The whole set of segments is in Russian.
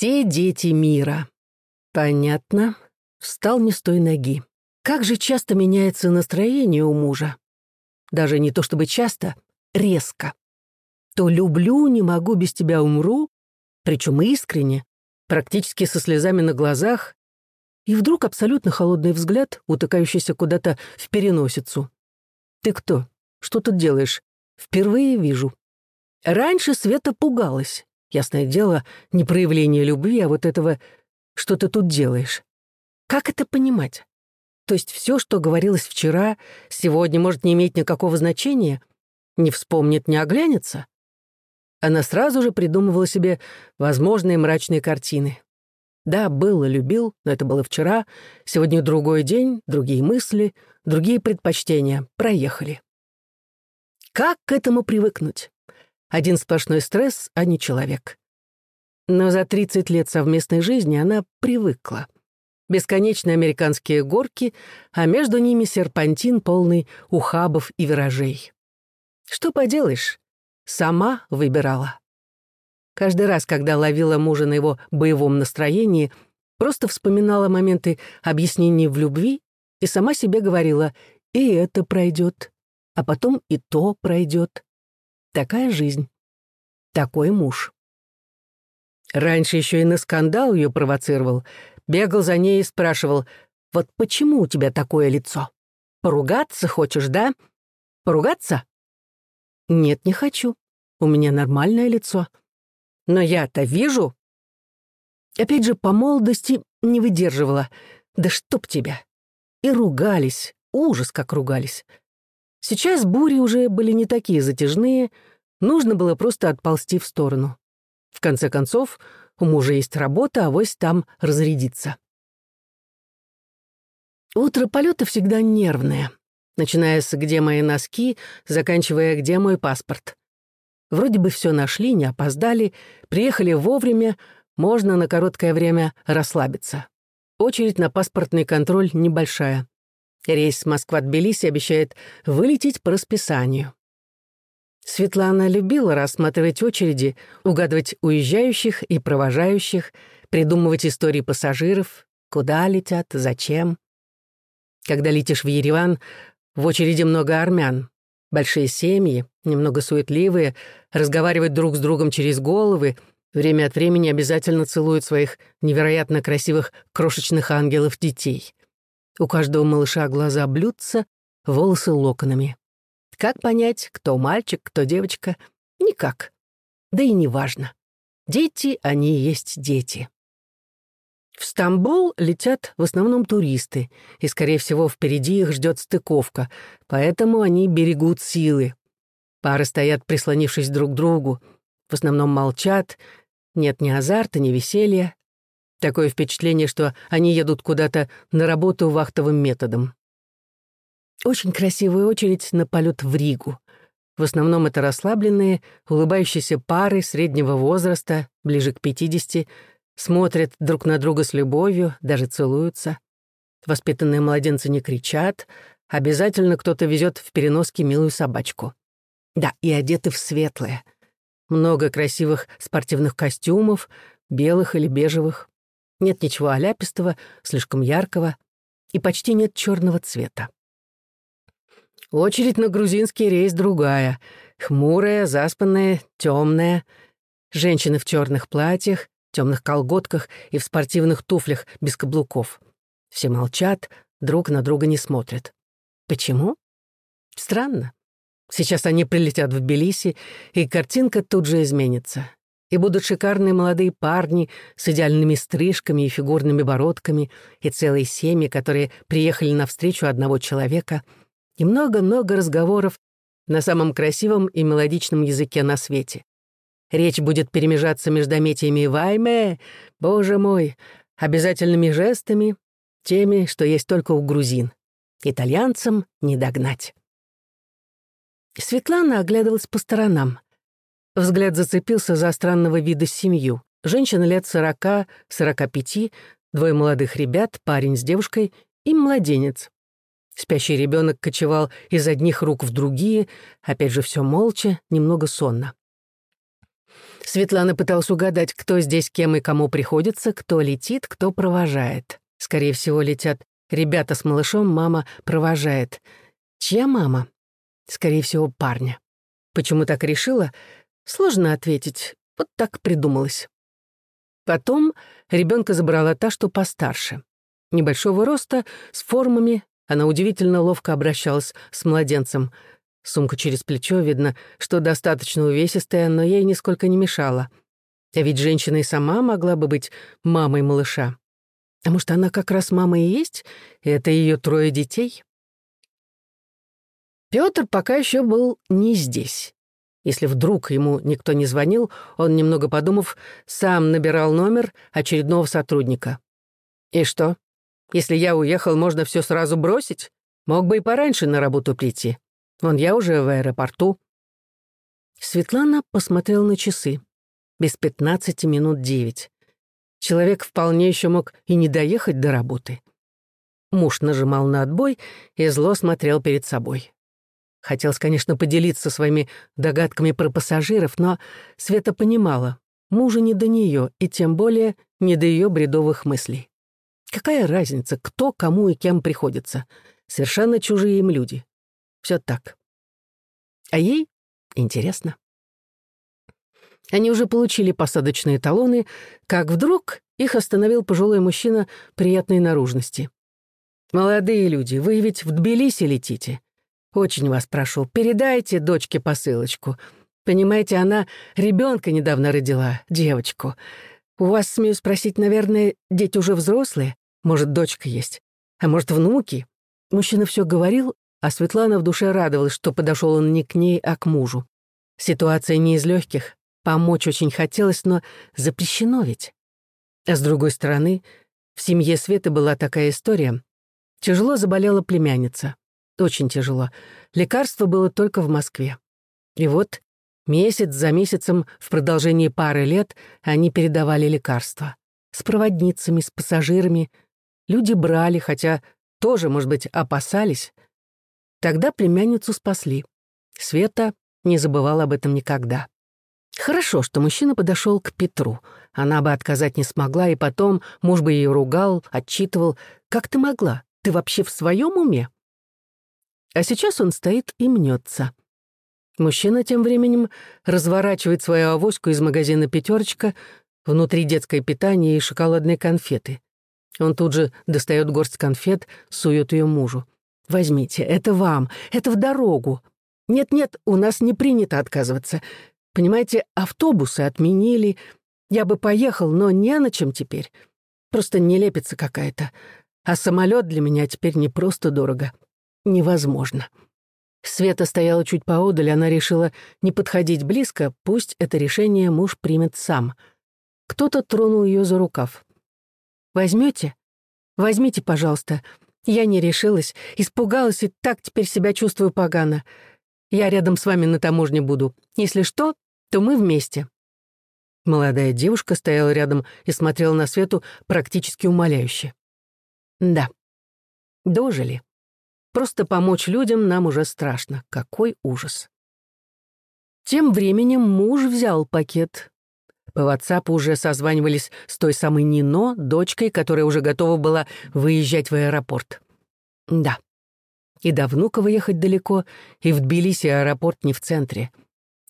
Все дети мира. Понятно. Встал не с той ноги. Как же часто меняется настроение у мужа. Даже не то чтобы часто, резко. То люблю, не могу, без тебя умру, причем искренне, практически со слезами на глазах, и вдруг абсолютно холодный взгляд, утыкающийся куда-то в переносицу. «Ты кто? Что тут делаешь? Впервые вижу». Раньше Света пугалась. Ясное дело, не проявление любви, а вот этого «что ты тут делаешь». Как это понимать? То есть все, что говорилось вчера, сегодня может не иметь никакого значения? Не вспомнит, не оглянется? Она сразу же придумывала себе возможные мрачные картины. Да, было, любил, но это было вчера. Сегодня другой день, другие мысли, другие предпочтения. Проехали. Как к этому привыкнуть? Один сплошной стресс, а не человек. Но за 30 лет совместной жизни она привыкла. Бесконечные американские горки, а между ними серпантин, полный ухабов и виражей. Что поделаешь, сама выбирала. Каждый раз, когда ловила мужа на его боевом настроении, просто вспоминала моменты объяснений в любви и сама себе говорила «и это пройдет, а потом и то пройдет». Такая жизнь. Такой муж. Раньше еще и на скандал ее провоцировал. Бегал за ней и спрашивал, «Вот почему у тебя такое лицо? Поругаться хочешь, да? Поругаться?» «Нет, не хочу. У меня нормальное лицо. Но я-то вижу. Опять же, по молодости не выдерживала. Да чтоб тебя. И ругались. Ужас, как ругались. Сейчас бури уже были не такие затяжные, нужно было просто отползти в сторону. В конце концов, у мужа есть работа, а вось там разрядиться. Утро полета всегда нервное, начиная с «где мои носки», заканчивая «где мой паспорт». Вроде бы все нашли, не опоздали, приехали вовремя, можно на короткое время расслабиться. Очередь на паспортный контроль небольшая. Рейс Москва-Тбилиси обещает вылететь по расписанию. Светлана любила рассматривать очереди, угадывать уезжающих и провожающих, придумывать истории пассажиров, куда летят, зачем. Когда летишь в Ереван, в очереди много армян. Большие семьи, немного суетливые, разговаривают друг с другом через головы, время от времени обязательно целуют своих невероятно красивых крошечных ангелов-детей. У каждого малыша глаза блюдца, волосы локонами. Как понять, кто мальчик, кто девочка? Никак. Да и не важно. Дети, они есть дети. В Стамбул летят в основном туристы, и, скорее всего, впереди их ждет стыковка, поэтому они берегут силы. Пары стоят, прислонившись друг к другу, в основном молчат, нет ни азарта, ни веселья. Такое впечатление, что они едут куда-то на работу вахтовым методом. Очень красивая очередь на полет в Ригу. В основном это расслабленные, улыбающиеся пары среднего возраста, ближе к 50, смотрят друг на друга с любовью, даже целуются. Воспитанные младенцы не кричат, обязательно кто-то везет в переноске милую собачку. Да, и одеты в светлое. Много красивых спортивных костюмов, белых или бежевых. Нет ничего оляпистого, слишком яркого, и почти нет черного цвета. Очередь на грузинский рейс другая. Хмурая, заспанная, темная. Женщины в черных платьях, темных колготках и в спортивных туфлях без каблуков. Все молчат, друг на друга не смотрят. Почему? Странно. Сейчас они прилетят в Тбилиси, и картинка тут же изменится. И будут шикарные молодые парни с идеальными стрижками и фигурными бородками, и целые семьи, которые приехали навстречу одного человека, и много-много разговоров на самом красивом и мелодичном языке на свете. Речь будет перемежаться междометиями «вайме», «боже мой», обязательными жестами, теми, что есть только у грузин. Итальянцам не догнать. Светлана оглядывалась по сторонам. Взгляд зацепился за странного вида семью. Женщина лет сорока, сорока пяти, двое молодых ребят, парень с девушкой и младенец. Спящий ребенок кочевал из одних рук в другие, опять же все молча, немного сонно. Светлана пыталась угадать, кто здесь кем и кому приходится, кто летит, кто провожает. Скорее всего, летят ребята с малышом, мама провожает. Чья мама? Скорее всего, парня. Почему так решила? Сложно ответить. Вот так придумалось. Потом ребенка забрала та, что постарше. Небольшого роста, с формами, она удивительно ловко обращалась с младенцем. Сумка через плечо, видно, что достаточно увесистая, но ей нисколько не мешала. А ведь женщина и сама могла бы быть мамой малыша. А может, она как раз мама и есть, и это ее трое детей? Пётр пока еще был не здесь. Если вдруг ему никто не звонил, он, немного подумав, сам набирал номер очередного сотрудника. «И что? Если я уехал, можно все сразу бросить? Мог бы и пораньше на работу прийти. Вон я уже в аэропорту». Светлана посмотрела на часы. Без пятнадцати минут девять. Человек вполне еще мог и не доехать до работы. Муж нажимал на отбой и зло смотрел перед собой. Хотелось, конечно, поделиться своими догадками про пассажиров, но Света понимала, мужа не до нее, и тем более не до ее бредовых мыслей. Какая разница, кто кому и кем приходится? Совершенно чужие им люди. Все так. А ей интересно. Они уже получили посадочные талоны, как вдруг их остановил пожилой мужчина приятной наружности. «Молодые люди, вы ведь в Тбилиси летите. Очень вас прошу, передайте дочке посылочку. Понимаете, она ребенка недавно родила, девочку. У вас, смею спросить, наверное, дети уже взрослые? Может, дочка есть? А может, внуки? Мужчина все говорил, а Светлана в душе радовалась, что подошел он не к ней, а к мужу. Ситуация не из легких. Помочь очень хотелось, но запрещено ведь. А с другой стороны, в семье Светы была такая история. Тяжело заболела племянница. Очень тяжело. Лекарство было только в Москве. И вот месяц за месяцем в продолжении пары лет они передавали лекарства. С проводницами, с пассажирами, Люди брали, хотя тоже, может быть, опасались. Тогда племянницу спасли. Света не забывала об этом никогда. Хорошо, что мужчина подошел к Петру. Она бы отказать не смогла, и потом муж бы ее ругал, отчитывал. «Как ты могла? Ты вообще в своем уме?» А сейчас он стоит и мнется. Мужчина тем временем разворачивает свою авоську из магазина «Пятерочка», внутри детское питание и шоколадные конфеты. Он тут же достает горсть конфет, сует ее мужу. «Возьмите, это вам, это в дорогу. Нет-нет, у нас не принято отказываться. Понимаете, автобусы отменили. Я бы поехал, но не на чем теперь. Просто нелепица какая-то. А самолет для меня теперь не просто дорого. Невозможно». Света стояла чуть поодаль, она решила не подходить близко, пусть это решение муж примет сам. Кто-то тронул ее за рукав. Возьмете? Возьмите, пожалуйста. Я не решилась, испугалась и так теперь себя чувствую погано. Я рядом с вами на таможне буду. Если что, то мы вместе». Молодая девушка стояла рядом и смотрела на Свету практически умоляюще. «Да, дожили. Просто помочь людям нам уже страшно. Какой ужас». Тем временем муж взял пакет, по WhatsApp уже созванивались с той самой Нино, дочкой, которая уже готова была выезжать в аэропорт. Да. И до Внуково ехать далеко, и в Тбилиси аэропорт не в центре.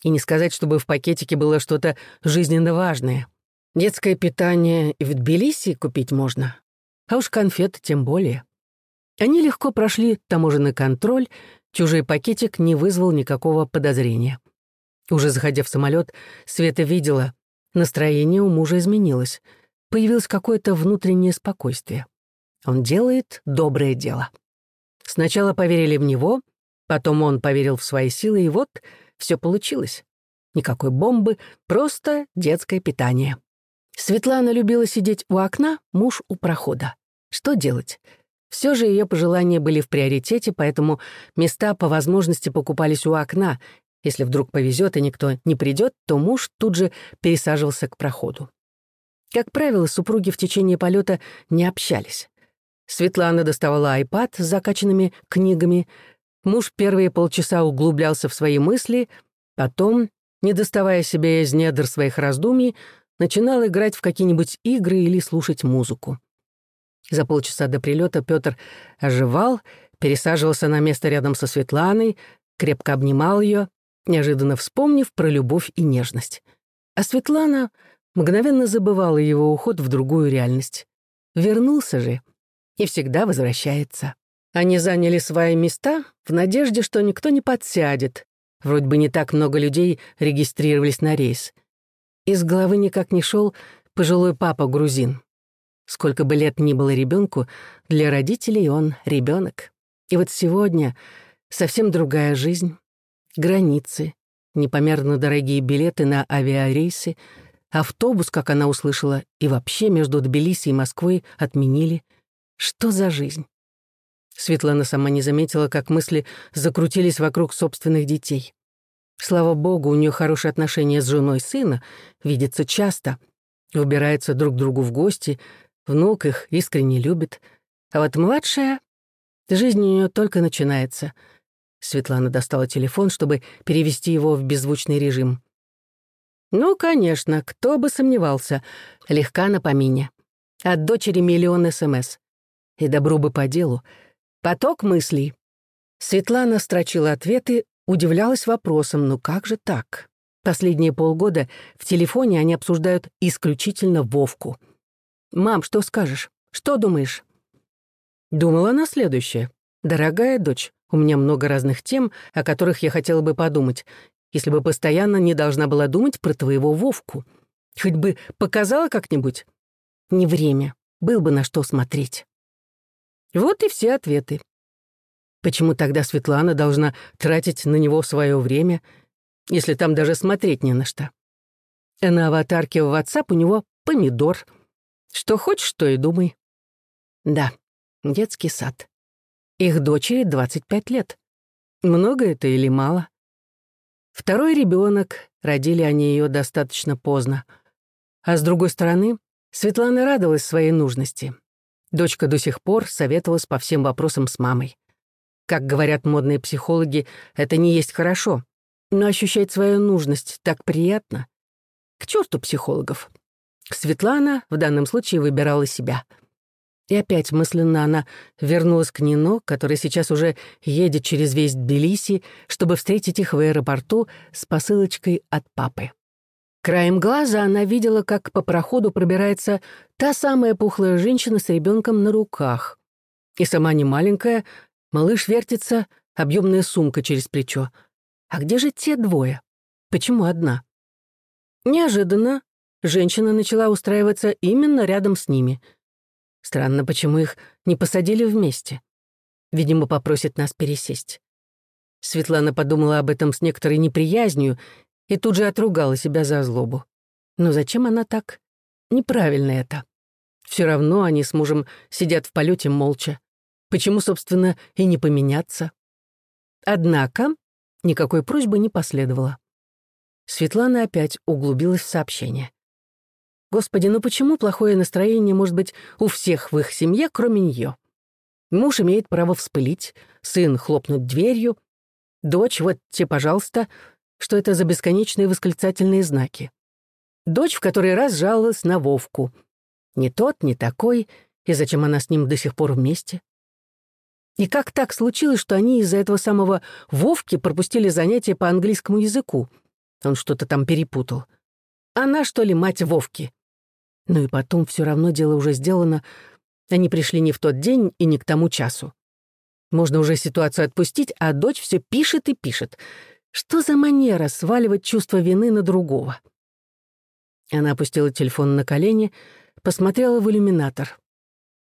И не сказать, чтобы в пакетике было что-то жизненно важное. Детское питание и в Тбилиси купить можно. А уж конфеты тем более. Они легко прошли таможенный контроль, чужой пакетик не вызвал никакого подозрения. Уже заходя в самолет, Света видела, Настроение у мужа изменилось. Появилось какое-то внутреннее спокойствие. Он делает доброе дело. Сначала поверили в него, потом он поверил в свои силы, и вот все получилось. Никакой бомбы, просто детское питание. Светлана любила сидеть у окна, муж у прохода. Что делать? Все же ее пожелания были в приоритете, поэтому места по возможности покупались у окна, если вдруг повезет и никто не придет, то муж тут же пересаживался к проходу. Как правило, супруги в течение полета не общались. Светлана доставала айпад с закачанными книгами. Муж первые полчаса углублялся в свои мысли, потом не доставая себя из недр своих раздумий, начинал играть в какие-нибудь игры или слушать музыку. За полчаса до прилета Петр оживал, пересаживался на место рядом со Светланой, крепко обнимал ее, неожиданно вспомнив про любовь и нежность. А Светлана мгновенно забывала его уход в другую реальность. Вернулся же и всегда возвращается. Они заняли свои места в надежде, что никто не подсядет. Вроде бы не так много людей регистрировались на рейс. Из головы никак не шел пожилой папа-грузин. Сколько бы лет ни было ребенку, для родителей он ребенок. И вот сегодня совсем другая жизнь, границы, непомерно дорогие билеты на авиарейсы, автобус, как она услышала, и вообще между Тбилиси и Москвой отменили. Что за жизнь? Светлана сама не заметила, как мысли закрутились вокруг собственных детей. Слава богу, у нее хорошие отношения с женой сына, видится часто, убираются друг другу в гости, внук их искренне любит. А вот младшая... Жизнь у нее только начинается. Светлана достала телефон, чтобы перевести его в беззвучный режим. Ну, конечно, кто бы сомневался. Легка на помине. От дочери миллион СМС. И добру бы по делу. Поток мыслей. Светлана строчила ответы, удивлялась вопросом, ну как же так? Последние полгода в телефоне они обсуждают исключительно Вовку. «Мам, что скажешь? Что думаешь?» Думала на следующее. «Дорогая дочь, у меня много разных тем, о которых я хотела бы подумать, если бы постоянно не должна была думать про твоего Вовку. Хоть бы показала как-нибудь. Не время, был бы на что смотреть». Вот и все ответы. Почему тогда Светлана должна тратить на него свое время, если там даже смотреть не на что? А на аватарке в WhatsApp у него помидор. Что хочешь, то и думай. Да, детский сад. Их дочери 25 лет. Много это или мало? Второй ребенок, родили они ее достаточно поздно. А с другой стороны, Светлана радовалась своей нужности. Дочка до сих пор советовалась по всем вопросам с мамой. Как говорят модные психологи, это не есть хорошо, но ощущать свою нужность так приятно. К черту психологов. Светлана в данном случае выбирала себя. И опять мысленно она вернулась к Нино, который сейчас уже едет через весь Тбилиси, чтобы встретить их в аэропорту с посылочкой от папы. Краем глаза она видела, как по проходу пробирается та самая пухлая женщина с ребенком на руках. И сама не маленькая, малыш вертится, объемная сумка через плечо. А где же те двое? Почему одна? Неожиданно женщина начала устраиваться именно рядом с ними. Странно, почему их не посадили вместе. Видимо, попросит нас пересесть. Светлана подумала об этом с некоторой неприязнью и тут же отругала себя за злобу. Но зачем она так? Неправильно это. Все равно они с мужем сидят в полете молча. Почему, собственно, и не поменяться? Однако никакой просьбы не последовало. Светлана опять углубилась в сообщение. Господи, ну почему плохое настроение может быть у всех в их семье, кроме нее? Муж имеет право вспылить, сын хлопнуть дверью, дочь, вот те, пожалуйста, что это за бесконечные восклицательные знаки. Дочь в который раз жаловалась на Вовку. Не тот, не такой, и зачем она с ним до сих пор вместе? И как так случилось, что они из-за этого самого Вовки пропустили занятия по английскому языку? Он что-то там перепутал. Она, что ли, мать Вовки? Ну и потом все равно дело уже сделано. Они пришли не в тот день и не к тому часу. Можно уже ситуацию отпустить, а дочь все пишет и пишет. Что за манера сваливать чувство вины на другого? Она опустила телефон на колени, посмотрела в иллюминатор.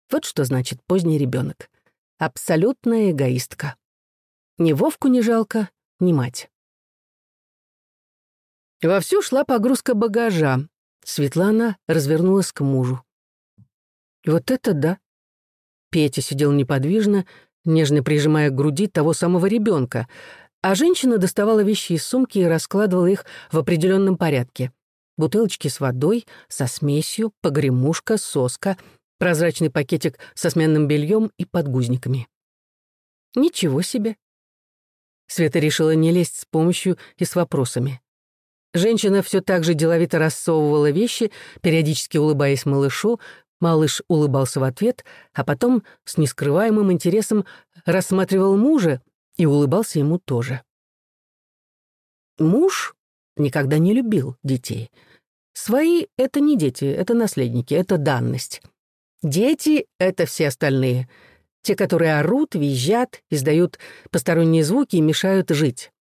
Вот что значит поздний ребенок. Абсолютная эгоистка. Ни Вовку не жалко, ни мать. Вовсю шла погрузка багажа. Светлана развернулась к мужу. Вот это да. Петя сидел неподвижно, нежно прижимая к груди того самого ребенка, а женщина доставала вещи из сумки и раскладывала их в определенном порядке. Бутылочки с водой, со смесью, погремушка, соска, прозрачный пакетик со сменным бельем и подгузниками. Ничего себе. Света решила не лезть с помощью и с вопросами. Женщина все так же деловито рассовывала вещи, периодически улыбаясь малышу. Малыш улыбался в ответ, а потом с нескрываемым интересом рассматривал мужа и улыбался ему тоже. Муж никогда не любил детей. Свои — это не дети, это наследники, это данность. Дети — это все остальные. Те, которые орут, визжат, издают посторонние звуки и мешают жить.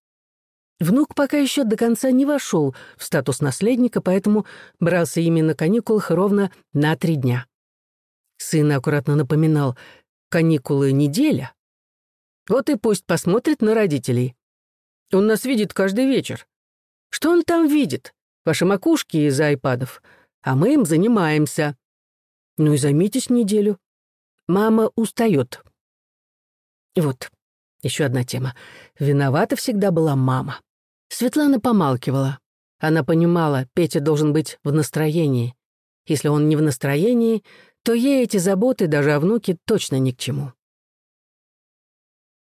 Внук пока еще до конца не вошел в статус наследника, поэтому брался именно каникулах ровно на три дня. Сын аккуратно напоминал, каникулы неделя. Вот и пусть посмотрит на родителей. Он нас видит каждый вечер. Что он там видит? Ваши макушки из айпадов. А мы им занимаемся. Ну и займитесь неделю. Мама устает. Вот, еще одна тема. Виновата всегда была мама. Светлана помалкивала. Она понимала, Петя должен быть в настроении. Если он не в настроении, то ей эти заботы даже о внуке точно ни к чему.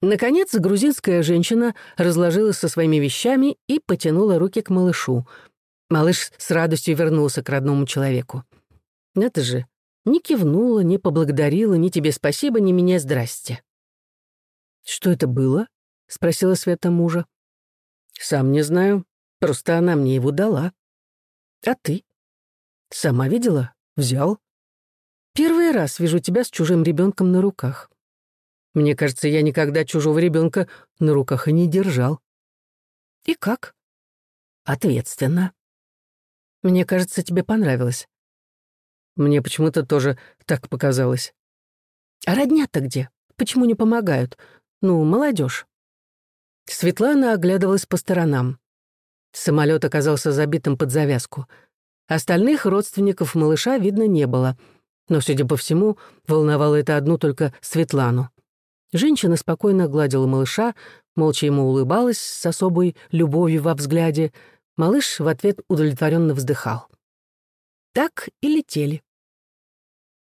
Наконец, грузинская женщина разложилась со своими вещами и потянула руки к малышу. Малыш с радостью вернулся к родному человеку. Это же не кивнула, не поблагодарила, ни тебе спасибо, ни меня здрасте. «Что это было?» — спросила Света мужа. «Сам не знаю. Просто она мне его дала». «А ты?» «Сама видела? Взял?» «Первый раз вижу тебя с чужим ребенком на руках. Мне кажется, я никогда чужого ребенка на руках и не держал». «И как?» «Ответственно». «Мне кажется, тебе понравилось». Мне почему-то тоже так показалось. «А родня-то где? Почему не помогают? Ну, молодежь. Светлана оглядывалась по сторонам. Самолет оказался забитым под завязку. Остальных родственников малыша видно не было. Но, судя по всему, волновало это одну только Светлану. Женщина спокойно гладила малыша, молча ему улыбалась с особой любовью во взгляде. Малыш в ответ удовлетворенно вздыхал. Так и летели.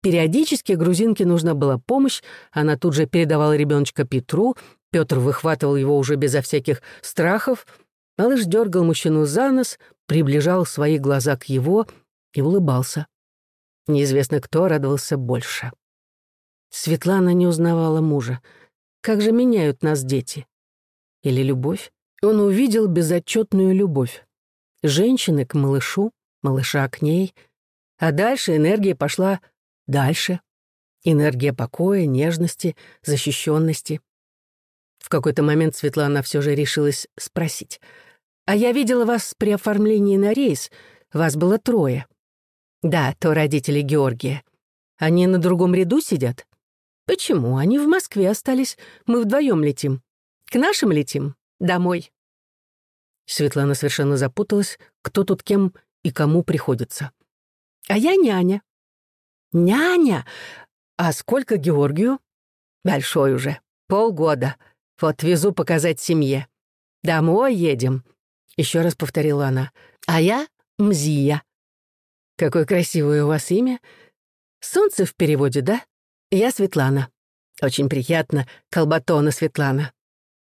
Периодически грузинке нужна была помощь, она тут же передавала ребеночка Петру, Петр выхватывал его уже безо всяких страхов. Малыш дергал мужчину за нос, приближал свои глаза к его и улыбался. Неизвестно, кто радовался больше. Светлана не узнавала мужа. Как же меняют нас дети? Или любовь? Он увидел безотчетную любовь. Женщины к малышу, малыша к ней. А дальше энергия пошла дальше. Энергия покоя, нежности, защищенности. В какой-то момент Светлана все же решилась спросить. «А я видела вас при оформлении на рейс. Вас было трое». «Да, то родители Георгия. Они на другом ряду сидят?» «Почему? Они в Москве остались. Мы вдвоем летим. К нашим летим. Домой». Светлана совершенно запуталась, кто тут кем и кому приходится. «А я няня». «Няня? А сколько Георгию?» «Большой уже. Полгода. Вот везу показать семье. Домой едем», — еще раз повторила она. «А я Мзия». «Какое красивое у вас имя. Солнце в переводе, да? Я Светлана. Очень приятно, Колбатона Светлана.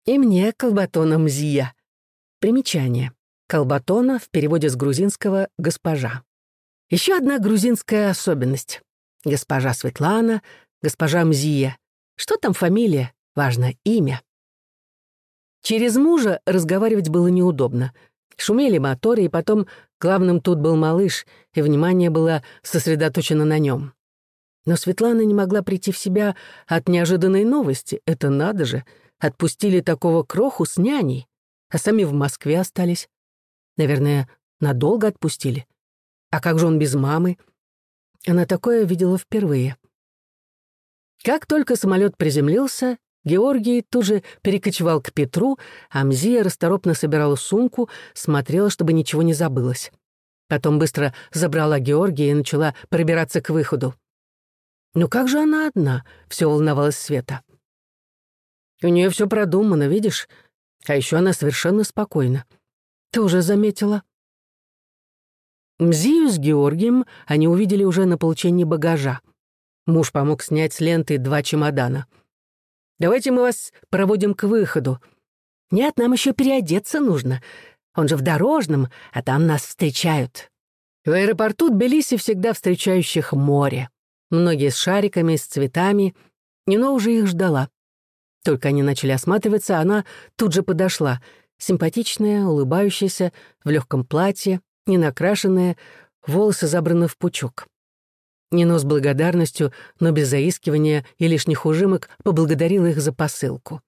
И мне Колбатона Мзия». Примечание. Колбатона в переводе с грузинского «госпожа». Еще одна грузинская особенность. Госпожа Светлана, госпожа Мзия. Что там фамилия? Важно имя. Через мужа разговаривать было неудобно. Шумели моторы, и потом главным тут был малыш, и внимание было сосредоточено на нем. Но Светлана не могла прийти в себя от неожиданной новости. Это надо же. Отпустили такого кроху с няней, а сами в Москве остались. Наверное, надолго отпустили. А как же он без мамы? Она такое видела впервые. Как только самолет приземлился, Георгий тут же перекочевал к Петру, а Мзия расторопно собирала сумку, смотрела, чтобы ничего не забылось. Потом быстро забрала Георгия и начала пробираться к выходу. «Ну как же она одна?» — все волновалась Света. «У нее все продумано, видишь? А еще она совершенно спокойна. Ты уже заметила?» Мзию с Георгием они увидели уже на получении багажа. Муж помог снять с ленты два чемодана — Давайте мы вас проводим к выходу. Нет, нам еще переодеться нужно. Он же в дорожном, а там нас встречают. В аэропорту Тбилиси всегда встречающих море. Многие с шариками, с цветами. Нино уже их ждала. Только они начали осматриваться, она тут же подошла. Симпатичная, улыбающаяся, в легком платье, ненакрашенная, волосы забраны в пучок. Нино с благодарностью, но без заискивания и лишних ужимок поблагодарила их за посылку.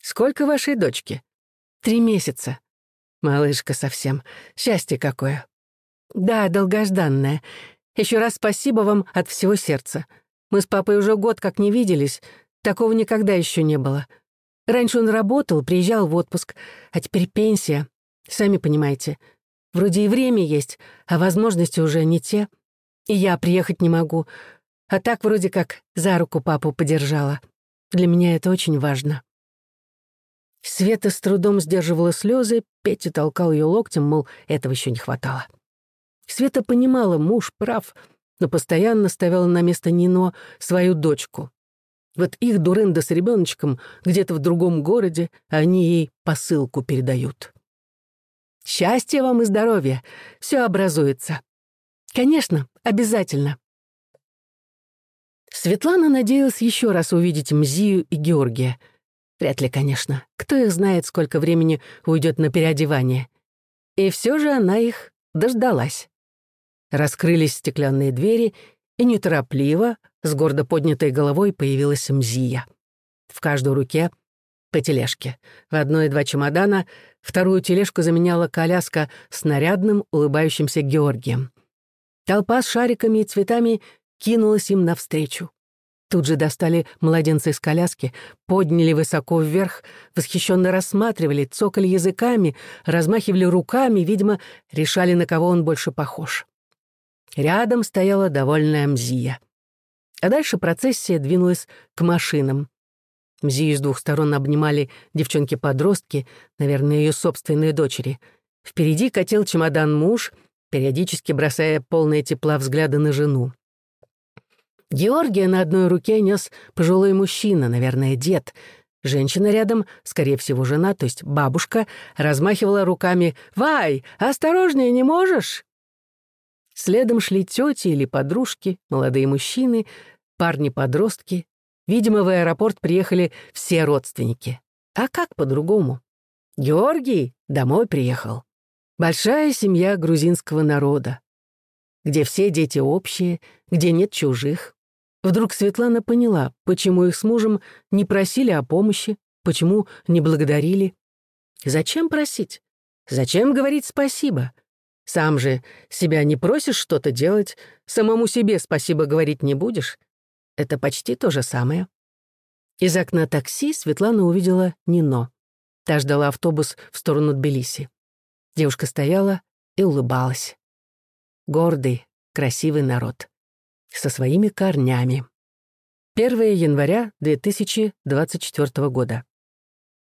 «Сколько вашей дочки?» «Три месяца». «Малышка совсем. Счастье какое». «Да, долгожданное. Еще раз спасибо вам от всего сердца. Мы с папой уже год как не виделись. Такого никогда еще не было. Раньше он работал, приезжал в отпуск, а теперь пенсия. Сами понимаете. Вроде и время есть, а возможности уже не те. И я приехать не могу. А так вроде как за руку папу подержала. Для меня это очень важно. Света с трудом сдерживала слезы, Петя толкал ее локтем, мол, этого еще не хватало. Света понимала, муж прав, но постоянно ставила на место Нино свою дочку. Вот их дурында с ребеночком где-то в другом городе, а они ей посылку передают. Счастья вам и здоровья, все образуется. Конечно, обязательно. Светлана надеялась еще раз увидеть Мзию и Георгия. Вряд ли, конечно. Кто их знает, сколько времени уйдет на переодевание. И все же она их дождалась. Раскрылись стеклянные двери, и неторопливо, с гордо поднятой головой появилась Мзия. В каждой руке по тележке. В одной два чемодана, вторую тележку заменяла коляска с нарядным, улыбающимся Георгием. Толпа с шариками и цветами кинулась им навстречу. Тут же достали младенца из коляски, подняли высоко вверх, восхищенно рассматривали, цокали языками, размахивали руками, видимо, решали, на кого он больше похож. Рядом стояла довольная Мзия. А дальше процессия двинулась к машинам. Мзию с двух сторон обнимали девчонки-подростки, наверное, ее собственные дочери. Впереди катил чемодан муж, периодически бросая полные тепла взгляды на жену. Георгия на одной руке нес пожилой мужчина, наверное, дед. Женщина рядом, скорее всего, жена, то есть бабушка, размахивала руками «Вай, осторожнее, не можешь?» Следом шли тети или подружки, молодые мужчины, парни-подростки. Видимо, в аэропорт приехали все родственники. А как по-другому? Георгий домой приехал. Большая семья грузинского народа, где все дети общие, где нет чужих. Вдруг Светлана поняла, почему их с мужем не просили о помощи, почему не благодарили. Зачем просить? Зачем говорить спасибо? Сам же себя не просишь что-то делать, самому себе спасибо говорить не будешь. Это почти то же самое. Из окна такси Светлана увидела Нино. Та ждала автобус в сторону Тбилиси. Девушка стояла и улыбалась. Гордый, красивый народ. Со своими корнями. 1 января 2024 года.